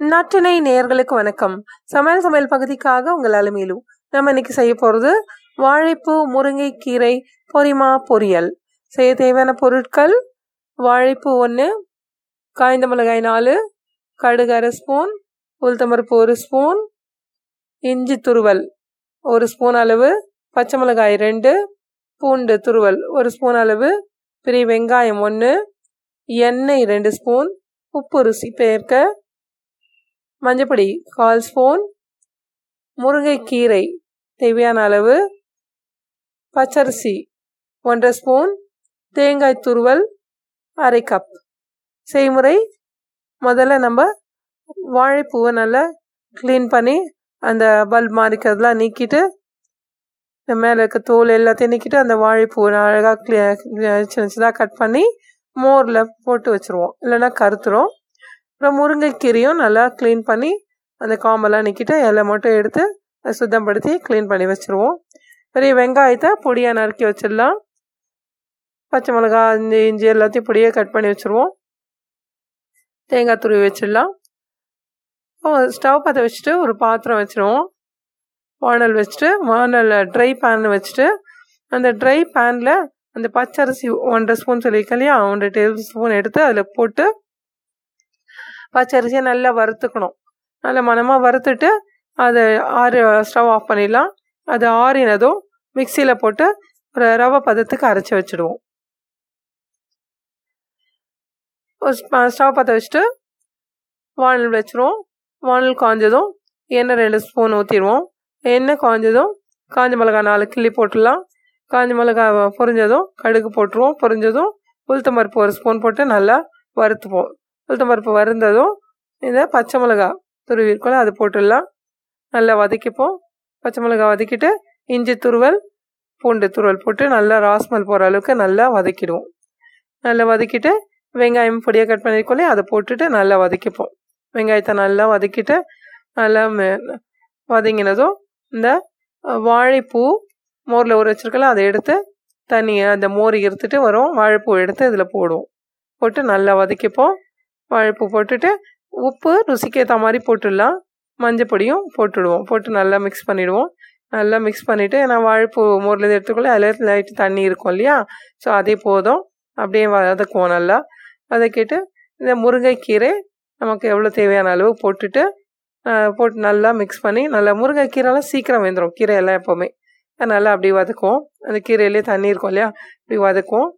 நற்றினை நேர்களுக்கு வணக்கம். சமையல் சமையல் பகுதிக்காக உங்கள் அலுமையிலு. நம்ம இன்னைக்கு செய்ய போகிறது வாழைப்பூ முருங்கைக்கீரை பொரிமா பொரியல். செய்ய தேவையான பொருட்கள் வாழைப்பூ ஒன்று காய்ந்த மிளகாய் நாலு கடுகு அரை ஸ்பூன் உளுத்தம்பருப்பு ஒரு ஸ்பூன் இஞ்சி துருவல் ஒரு ஸ்பூன் அளவு பச்சை மிளகாய் ரெண்டு பூண்டு துருவல் ஒரு ஸ்பூன் அளவு பெரிய வெங்காயம் ஒன்று எண்ணெய் ரெண்டு ஸ்பூன் உப்பு ருசி பேர்க்க மஞ்சப்பொடி கால் ஸ்பூன் முருங்கைக்கீரை தேவையான அளவு பச்சரிசி ஒன்றரை ஸ்பூன் தேங்காய் துருவல் அரை கப் செய்முறை முதல்ல நம்ம வாழைப்பூவை நல்லா க்ளீன் பண்ணி அந்த பல்ப் மாறிக்கிறதுலாம் நீக்கிட்டு மேலே இருக்க தோல் எல்லாத்தையும் நீக்கிட்டு அந்த வாழைப்பூவை அழகாக சின்ன சின்னதாக கட் பண்ணி மோரில் போட்டு வச்சுருவோம். இல்லைன்னா கருத்துரும். அப்புறம் முருங்கைக்கீரையும் நல்லா க்ளீன் பண்ணி அந்த காம்பெல்லாம் நிற்கிட்டு இலை மட்டும் எடுத்து அதை சுத்தப்படுத்தி க்ளீன் பண்ணி வச்சுருவோம். பெரிய வெங்காயத்தை பொடியாக நறுக்கி வச்சிடலாம். பச்சை மிளகா இஞ்சி இஞ்சி எல்லாத்தையும் பொடியாக கட் பண்ணி வச்சுருவோம். தேங்காய் துருவி வச்சிடலாம். ஸ்டவ் பற்ற வச்சுட்டு ஒரு பாத்திரம் வச்சுருவோம். வானல் வச்சுட்டு வானல் ட்ரை பேன் வச்சுட்டு அந்த ட்ரை பேனில் அந்த பச்சரிசி ஒன்றரை ஸ்பூன் சொல்லியிருக்கேன் இல்லையா ஒன்றரை டேபிள் ஸ்பூன் எடுத்து அதில் போட்டு பச்சரிசியை நல்லா வறுத்துக்கணும். நல்லா மனமாக வறுத்துட்டு அதை ஆறு ஸ்டவ் ஆஃப் பண்ணிடலாம். அது ஆறினதும் மிக்சியில் போட்டு ஒரு ரவை பதத்துக்கு அரைச்சி வச்சுடுவோம். ஸ்டவ் பற்ற வச்சுட்டு வானல் வச்சுருவோம். வானல் காஞ்சதும் எண்ணெய் ரெண்டு ஸ்பூன் ஊற்றிடுவோம் எண்ணெய் காஞ்சதும் காஞ்ச மிளகா நாலு கிள்ளி போட்டுடலாம். காஞ்ச மிளகா பொரிஞ்சதும் கடுகு போட்டுருவோம். பொரிஞ்சதும் உளுத்தம்பருப்பு ஒரு ஸ்பூன் போட்டு நல்லா வறுத்துப்போம். உளுத்தம் பருப்பு இந்த பச்சை மிளகா துருவி இருக்கோம் அது போட்டுடலாம். நல்லா வதக்கிப்போம். பச்சை மிளகா வதக்கிட்டு இஞ்சி துருவல் பூண்டு துருவல் போட்டு நல்லா ராஸ்மல் போகிற அளவுக்கு நல்லா வதக்கிடுவோம். நல்லா வதக்கிட்டு வெங்காயம் பொடியாக கட் பண்ணியிருக்கோம் அதை போட்டுட்டு நல்லா வதக்கிப்போம். வெங்காயத்தை நல்லா வதக்கிட்டு நல்லா வதங்கினதும் இந்த வாழைப்பூ மோரில் ஊற வச்சுருக்கலாம் அதை எடுத்து தண்ணியை அந்த மோர் இருத்துட்டு வரும் வாழைப்பூ எடுத்து இதில் போடுவோம். போட்டு நல்லா வதக்கிப்போம். பழுப்பு போட்டுட்டு உப்பு ருசிக்கு ஏற்ற மாதிரி போட்டுடலாம். மஞ்சள் பொடியும் போட்டுடுவோம். போட்டு நல்லா மிக்ஸ் பண்ணிவிடுவோம் நல்லா மிக்ஸ் பண்ணிவிட்டு நான் வாழைப்பூ மோர்லேருந்து எடுத்துக்கொள்ள அதில் லைட்டு தண்ணி இருக்கும் இல்லையா? ஸோ அதே போதும். அப்படியே வதக்குவோம் நல்லா. வதக்கிட்டு இந்த முருங்கைக்கீரை நமக்கு எவ்வளோ தேவையான அளவு போட்டுட்டு போட்டு நல்லா மிக்ஸ் பண்ணி நல்லா முருங்கைக்கீரைலாம் சீக்கிரம் வெந்துடும் கீரையெல்லாம் எப்போவுமே. நல்லா அப்படி வதக்குவோம். அந்த கீரையிலே தண்ணி இருக்கும் இல்லையா? அப்படி வதக்குவோம்.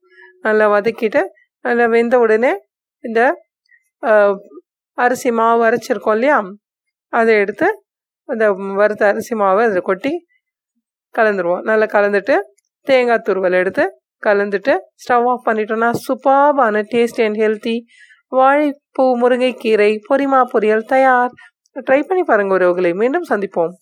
நல்லா வதக்கிட்டு நல்லா வெந்த உடனே இந்த அரிசி மாவு அரைச்சிருக்கோம் இல்லையா? அதை எடுத்து அந்த வறுத்த அரிசி மாவை அதில் கொட்டி கலந்துருவோம். நல்லா கலந்துட்டு தேங்காய் துருவல் எடுத்து கலந்துட்டு ஸ்டவ் ஆஃப் பண்ணிட்டோம்னா சூப்பாபான டேஸ்டி அண்ட் ஹெல்த்தி வாழைப்பூ முருங்கைக்கீரை பொரிமா பொரியல் தயார். ட்ரை பண்ணி பாருங்கள் உறவுகளை. மீண்டும் சந்திப்போம்.